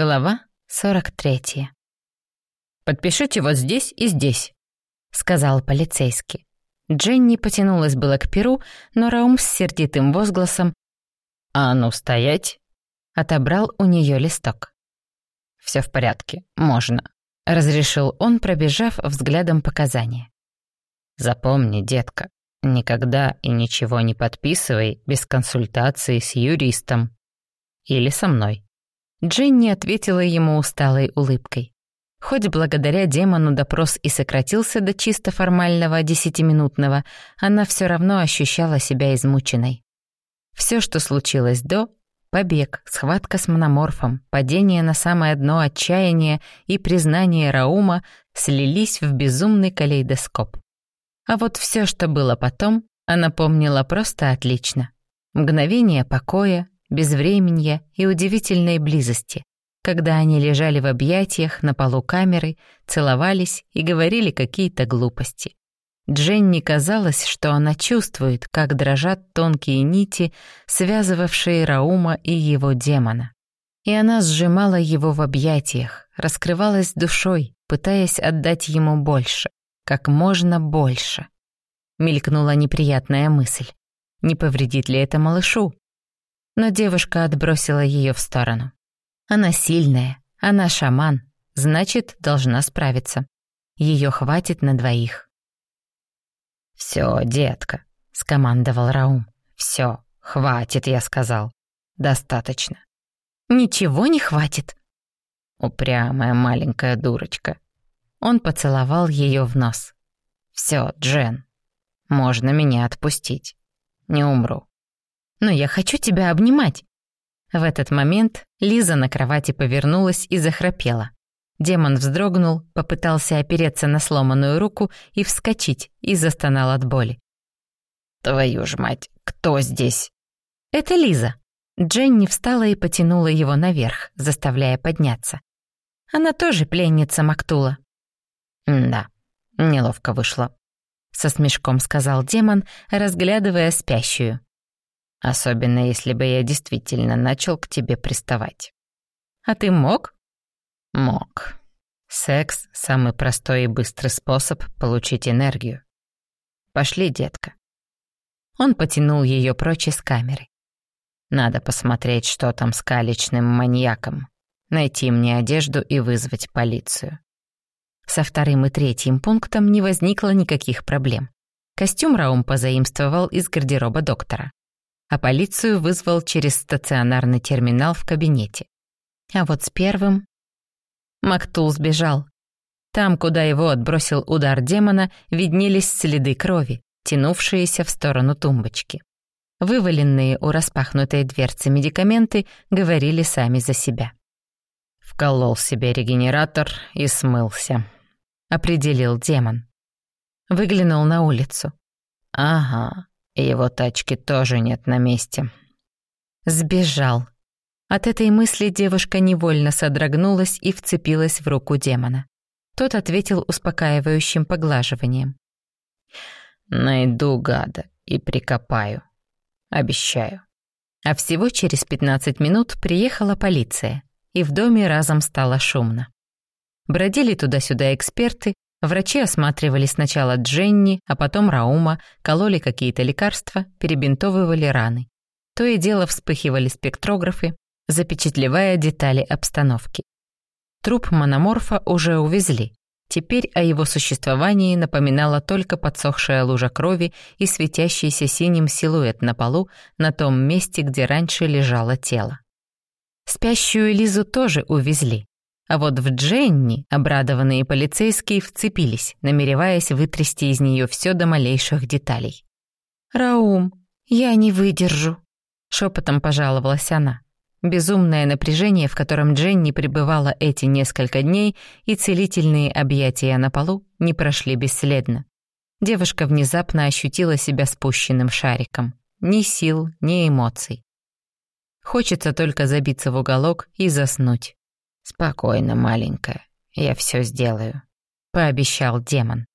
Глава 43. «Подпишите вот здесь и здесь», — сказал полицейский. Дженни потянулась было к перу, но Раум с сердитым возгласом «А ну, стоять!» отобрал у нее листок. «Все в порядке, можно», — разрешил он, пробежав взглядом показания. «Запомни, детка, никогда и ничего не подписывай без консультации с юристом или со мной». Дженни ответила ему усталой улыбкой. Хоть благодаря демону допрос и сократился до чисто формального десятиминутного, она все равно ощущала себя измученной. Все, что случилось до — побег, схватка с мономорфом, падение на самое дно отчаяния и признание Раума — слились в безумный калейдоскоп. А вот все, что было потом, она помнила просто отлично. Мгновение покоя, безвременья и удивительной близости, когда они лежали в объятиях на полу камеры, целовались и говорили какие-то глупости. Дженни казалось, что она чувствует, как дрожат тонкие нити, связывавшие Раума и его демона. И она сжимала его в объятиях, раскрывалась душой, пытаясь отдать ему больше, как можно больше. Мелькнула неприятная мысль. Не повредит ли это малышу? Но девушка отбросила ее в сторону. Она сильная, она шаман, значит, должна справиться. Ее хватит на двоих. «Все, детка», — скомандовал Раум. «Все, хватит, я сказал. Достаточно». «Ничего не хватит». Упрямая маленькая дурочка. Он поцеловал ее в нос. «Все, Джен, можно меня отпустить. Не умру» но я хочу тебя обнимать». В этот момент Лиза на кровати повернулась и захрапела. Демон вздрогнул, попытался опереться на сломанную руку и вскочить, и застонал от боли. «Твою ж мать, кто здесь?» «Это Лиза». Дженни встала и потянула его наверх, заставляя подняться. Она тоже пленница Мактула. «Да, неловко вышло», — со смешком сказал демон, разглядывая спящую. Особенно, если бы я действительно начал к тебе приставать. А ты мог? Мог. Секс — самый простой и быстрый способ получить энергию. Пошли, детка. Он потянул ее прочь из камеры. Надо посмотреть, что там с калечным маньяком. Найти мне одежду и вызвать полицию. Со вторым и третьим пунктом не возникло никаких проблем. Костюм Раум позаимствовал из гардероба доктора а полицию вызвал через стационарный терминал в кабинете. А вот с первым... Мактул сбежал. Там, куда его отбросил удар демона, виднелись следы крови, тянувшиеся в сторону тумбочки. Вываленные у распахнутой дверцы медикаменты говорили сами за себя. «Вколол себе регенератор и смылся», — определил демон. Выглянул на улицу. «Ага, его тачки тоже нет на месте. Сбежал. От этой мысли девушка невольно содрогнулась и вцепилась в руку демона. Тот ответил успокаивающим поглаживанием. «Найду гада и прикопаю. Обещаю». А всего через 15 минут приехала полиция, и в доме разом стало шумно. Бродили туда-сюда эксперты, Врачи осматривали сначала Дженни, а потом Раума, кололи какие-то лекарства, перебинтовывали раны. То и дело вспыхивали спектрографы, запечатлевая детали обстановки. Труп мономорфа уже увезли. Теперь о его существовании напоминала только подсохшая лужа крови и светящийся синим силуэт на полу на том месте, где раньше лежало тело. Спящую Лизу тоже увезли. А вот в Дженни обрадованные полицейские вцепились, намереваясь вытрясти из нее все до малейших деталей. «Раум, я не выдержу», — шепотом пожаловалась она. Безумное напряжение, в котором Дженни пребывала эти несколько дней, и целительные объятия на полу не прошли бесследно. Девушка внезапно ощутила себя спущенным шариком. Ни сил, ни эмоций. Хочется только забиться в уголок и заснуть. «Спокойно, маленькая, я все сделаю», — пообещал демон.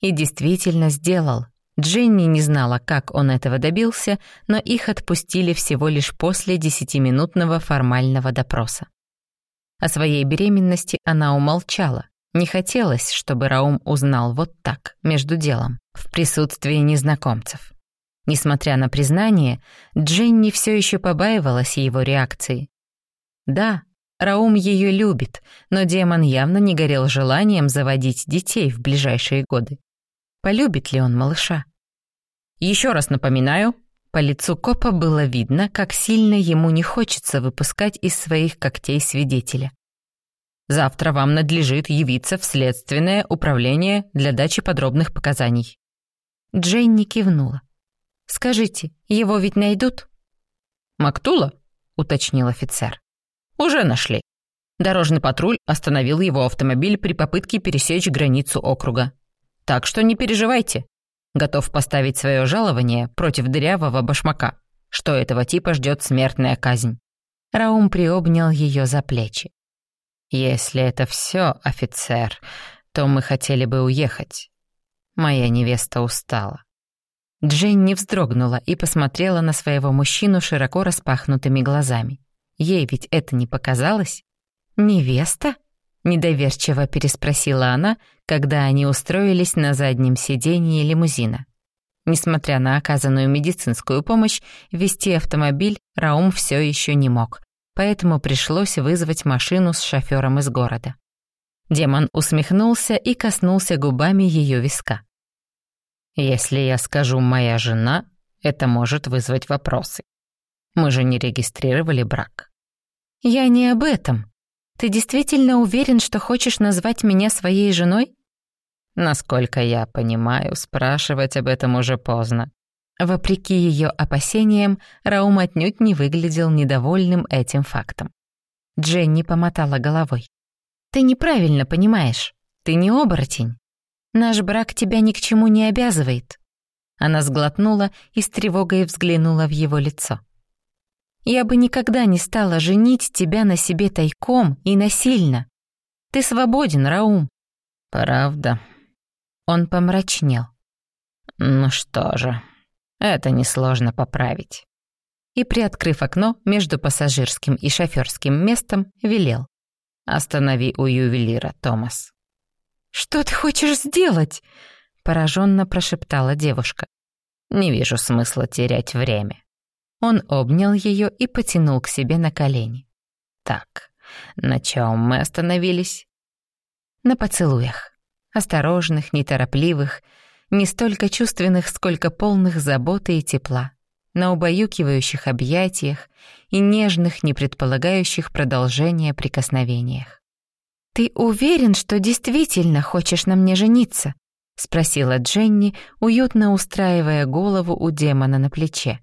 И действительно сделал. Дженни не знала, как он этого добился, но их отпустили всего лишь после десятиминутного формального допроса. О своей беременности она умолчала. Не хотелось, чтобы Раум узнал вот так, между делом, в присутствии незнакомцев. Несмотря на признание, Дженни все еще побаивалась его реакции. Да, Раум ее любит, но демон явно не горел желанием заводить детей в ближайшие годы. Полюбит ли он малыша? Еще раз напоминаю, по лицу копа было видно, как сильно ему не хочется выпускать из своих когтей свидетеля. Завтра вам надлежит явиться в следственное управление для дачи подробных показаний. Дженни кивнула. «Скажите, его ведь найдут?» «Мактула?» — уточнил офицер. «Уже нашли. Дорожный патруль остановил его автомобиль при попытке пересечь границу округа. Так что не переживайте. Готов поставить свое жалование против дырявого башмака, что этого типа ждет смертная казнь». Раум приобнял ее за плечи. «Если это все, офицер, то мы хотели бы уехать. Моя невеста устала». Дженни вздрогнула и посмотрела на своего мужчину широко распахнутыми глазами. Ей ведь это не показалось? «Невеста?» — недоверчиво переспросила она, когда они устроились на заднем сиденье лимузина. Несмотря на оказанную медицинскую помощь, вести автомобиль Раум все еще не мог, поэтому пришлось вызвать машину с шофером из города. Демон усмехнулся и коснулся губами ее виска. Если я скажу «моя жена», это может вызвать вопросы. Мы же не регистрировали брак. Я не об этом. Ты действительно уверен, что хочешь назвать меня своей женой? Насколько я понимаю, спрашивать об этом уже поздно. Вопреки ее опасениям, Раум отнюдь не выглядел недовольным этим фактом. Дженни помотала головой. «Ты неправильно понимаешь. Ты не оборотень. Наш брак тебя ни к чему не обязывает». Она сглотнула и с тревогой взглянула в его лицо. «Я бы никогда не стала женить тебя на себе тайком и насильно. Ты свободен, Раум». «Правда?» Он помрачнел. «Ну что же, это несложно поправить». И, приоткрыв окно между пассажирским и шофёрским местом, велел. «Останови у ювелира, Томас». «Что ты хочешь сделать?» — пораженно прошептала девушка. «Не вижу смысла терять время». Он обнял ее и потянул к себе на колени. «Так, на чем мы остановились?» «На поцелуях. Осторожных, неторопливых, не столько чувственных, сколько полных заботы и тепла, на убаюкивающих объятиях и нежных, не предполагающих продолжения прикосновениях. «Ты уверен, что действительно хочешь на мне жениться?» — спросила Дженни, уютно устраивая голову у демона на плече.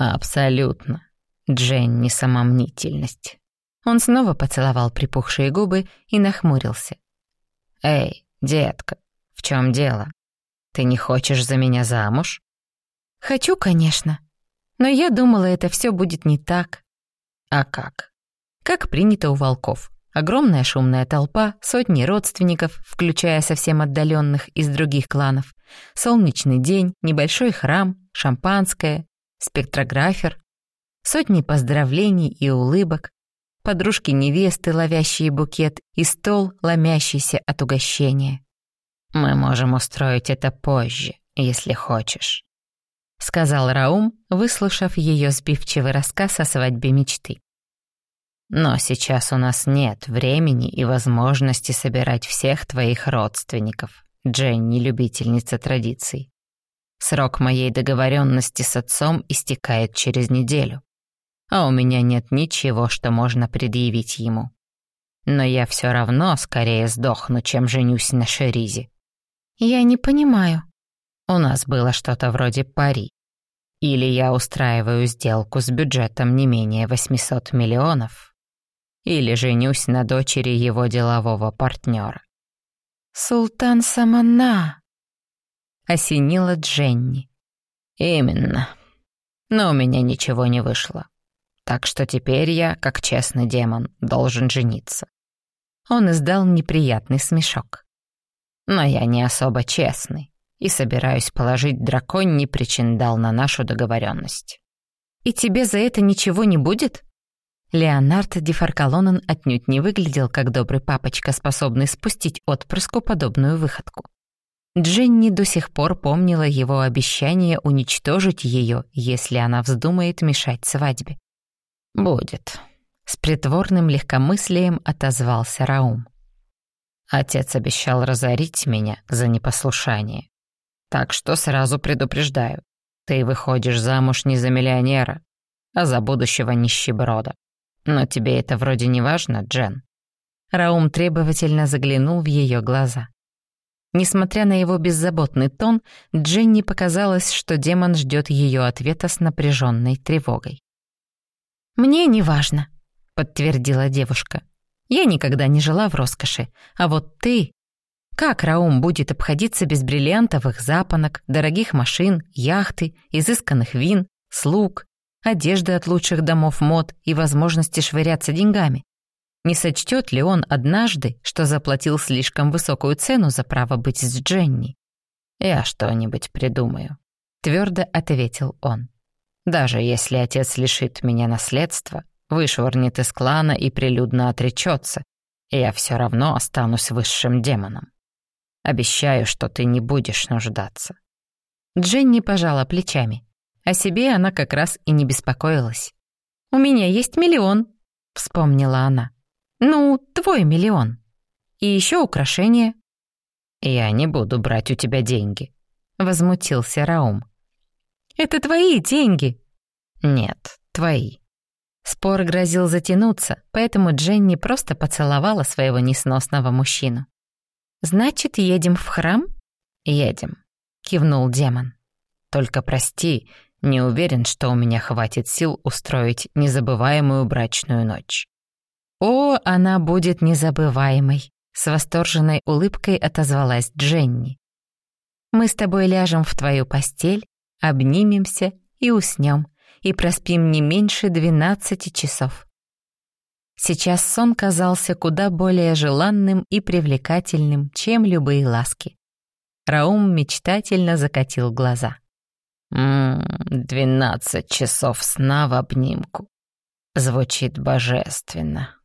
«Абсолютно. Дженни — самомнительность». Он снова поцеловал припухшие губы и нахмурился. «Эй, детка, в чем дело? Ты не хочешь за меня замуж?» «Хочу, конечно. Но я думала, это все будет не так». «А как?» «Как принято у волков. Огромная шумная толпа, сотни родственников, включая совсем отдаленных из других кланов, солнечный день, небольшой храм, шампанское, спектрографер, сотни поздравлений и улыбок, подружки невесты, ловящие букет, и стол, ломящийся от угощения. «Мы можем устроить это позже, если хочешь», — сказал Раум, выслушав ее сбивчивый рассказ о свадьбе мечты. Но сейчас у нас нет времени и возможности собирать всех твоих родственников, Дженни, любительница традиций. Срок моей договоренности с отцом истекает через неделю, а у меня нет ничего, что можно предъявить ему. Но я все равно скорее сдохну, чем женюсь на Шеризе. Я не понимаю. У нас было что-то вроде пари. Или я устраиваю сделку с бюджетом не менее 800 миллионов, или женюсь на дочери его делового партнера. «Султан Самана», — осенила Дженни. «Именно. Но у меня ничего не вышло. Так что теперь я, как честный демон, должен жениться». Он издал неприятный смешок. «Но я не особо честный и собираюсь положить драконий причиндал на нашу договоренность. «И тебе за это ничего не будет?» Леонард Дефаркалонен отнюдь не выглядел как добрый папочка, способный спустить отпрыску подобную выходку. Дженни до сих пор помнила его обещание уничтожить ее, если она вздумает мешать свадьбе. «Будет», — с притворным легкомыслием отозвался Раум. Отец обещал разорить меня за непослушание. Так что сразу предупреждаю, ты выходишь замуж не за миллионера, а за будущего нищеброда. Но тебе это вроде не важно, Джен. Раум требовательно заглянул в ее глаза. Несмотря на его беззаботный тон, Дженни показалось, что демон ждет ее ответа с напряженной тревогой. «Мне не важно», — подтвердила девушка. «Я никогда не жила в роскоши, а вот ты...» Как Раум будет обходиться без бриллиантовых запонок, дорогих машин, яхты, изысканных вин, слуг, одежды от лучших домов мод и возможности швыряться деньгами? Не сочтет ли он однажды, что заплатил слишком высокую цену за право быть с Дженни? «Я что-нибудь придумаю», — твердо ответил он. «Даже если отец лишит меня наследства, вышвырнет из клана и прилюдно отречется, я все равно останусь высшим демоном. Обещаю, что ты не будешь нуждаться». Дженни пожала плечами. О себе она как раз и не беспокоилась. «У меня есть миллион», — вспомнила она. «Ну, твой миллион. И еще украшения». «Я не буду брать у тебя деньги», — возмутился Раум. «Это твои деньги». «Нет, твои». Спор грозил затянуться, поэтому Дженни просто поцеловала своего несносного мужчину. «Значит, едем в храм?» «Едем», — кивнул демон. «Только прости, не уверен, что у меня хватит сил устроить незабываемую брачную ночь». «О, она будет незабываемой!» С восторженной улыбкой отозвалась Дженни. «Мы с тобой ляжем в твою постель, обнимемся и уснем, и проспим не меньше двенадцати часов». Сейчас сон казался куда более желанным и привлекательным, чем любые ласки. Раум мечтательно закатил глаза. «Ммм, двенадцать часов сна в обнимку. Звучит божественно».